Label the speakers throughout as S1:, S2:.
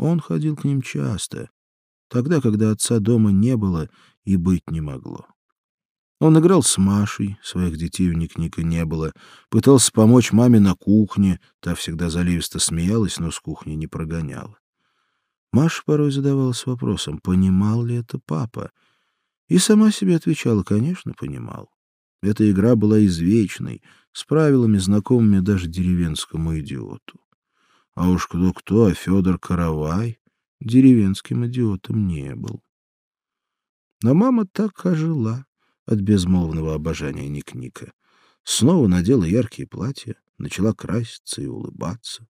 S1: Он ходил к ним часто, тогда, когда отца дома не было и быть не могло. Он играл с Машей, своих детей у Ник-Ника не было, пытался помочь маме на кухне, та всегда заливисто смеялась, но с кухни не прогоняла. Маша порой задавалась вопросом, понимал ли это папа, и сама себе отвечала, конечно, понимал. Эта игра была извечной, с правилами, знакомыми даже деревенскому идиоту. А уж кто-кто, а Федор Каравай деревенским идиотом не был. Но мама так ожила от безмолвного обожания Ник-Ника. Снова надела яркие платья, начала краситься и улыбаться.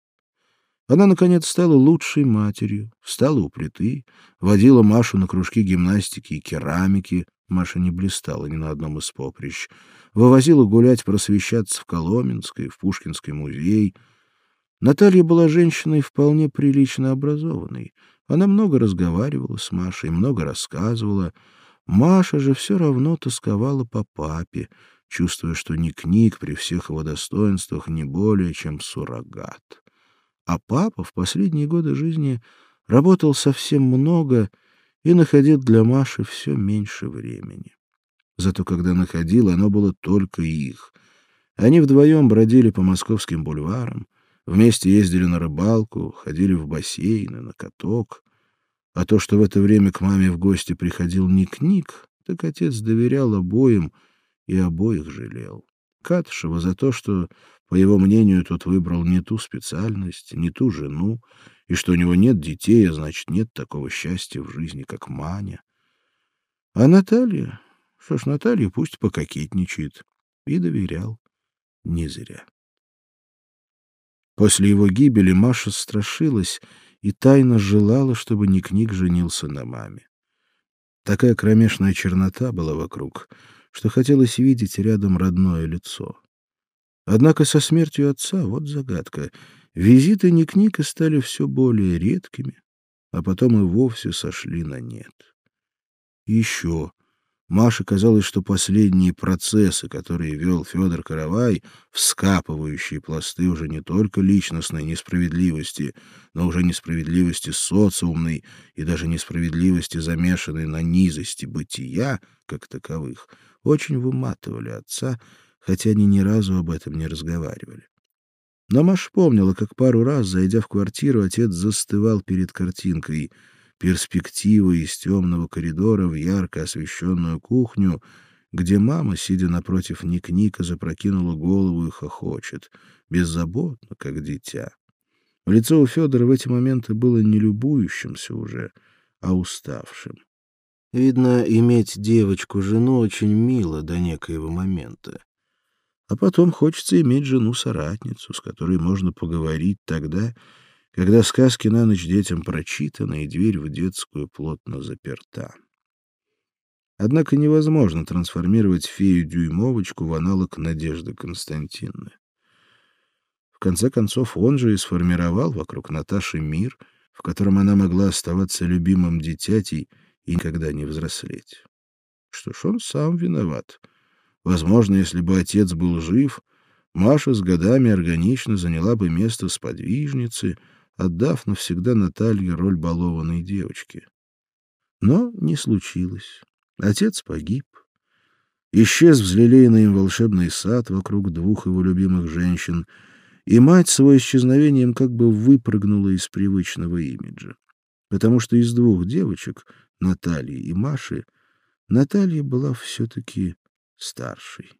S1: Она, наконец, стала лучшей матерью, встала у плиты, водила Машу на кружки гимнастики и керамики, Маша не блистала ни на одном из поприщ, вывозила гулять просвещаться в Коломенской, в Пушкинский музей. Наталья была женщиной вполне прилично образованной. Она много разговаривала с Машей, много рассказывала. Маша же все равно тосковала по папе, чувствуя, что Ник-Ник при всех его достоинствах не более, чем суррогат. А папа в последние годы жизни работал совсем много и находил для Маши все меньше времени. Зато когда находил, оно было только их. Они вдвоем бродили по московским бульварам, вместе ездили на рыбалку, ходили в бассейн на каток. А то, что в это время к маме в гости приходил Ник-Ник, так отец доверял обоим и обоих жалел. Катышева за то, что, по его мнению, тот выбрал не ту специальность, не ту жену, и что у него нет детей, а значит, нет такого счастья в жизни, как Маня. А Наталья... Что ж, Наталья пусть пококетничает. И доверял. Не зря. После его гибели Маша страшилась и тайно желала, чтобы Ник-Ник женился на маме. Такая кромешная чернота была вокруг, что хотелось видеть рядом родное лицо. Однако со смертью отца, вот загадка, Визиты Ник-Ника стали все более редкими, а потом и вовсе сошли на нет. Еще. Маше казалось, что последние процессы, которые вел Федор Каравай, вскапывающие пласты уже не только личностной несправедливости, но уже несправедливости социумной и даже несправедливости, замешанной на низости бытия, как таковых, очень выматывали отца, хотя они ни разу об этом не разговаривали. Но Маша помнила, как пару раз, зайдя в квартиру, отец застывал перед картинкой. Перспектива из темного коридора в ярко освещенную кухню, где мама, сидя напротив Ник-Ника, запрокинула голову и хохочет, беззаботно, как дитя. Лицо у Федора в эти моменты было не любующимся уже, а уставшим. Видно, иметь девочку-жену очень мило до некоего момента. А потом хочется иметь жену-соратницу, с которой можно поговорить тогда, когда сказки на ночь детям прочитаны и дверь в детскую плотно заперта. Однако невозможно трансформировать фею-дюймовочку в аналог Надежды Константиновны. В конце концов, он же и сформировал вокруг Наташи мир, в котором она могла оставаться любимым дитятей и никогда не взрослеть. Что ж, он сам виноват — Возможно, если бы отец был жив, Маша с годами органично заняла бы место сподвижницы, отдав навсегда Наталье роль балованной девочки. Но не случилось. Отец погиб. Исчез взлелеянный им волшебный сад вокруг двух его любимых женщин, и мать своим исчезновением как бы выпрыгнула из привычного имиджа. Потому что из двух девочек, Натальи и Маши, Наталья была все-таки старший.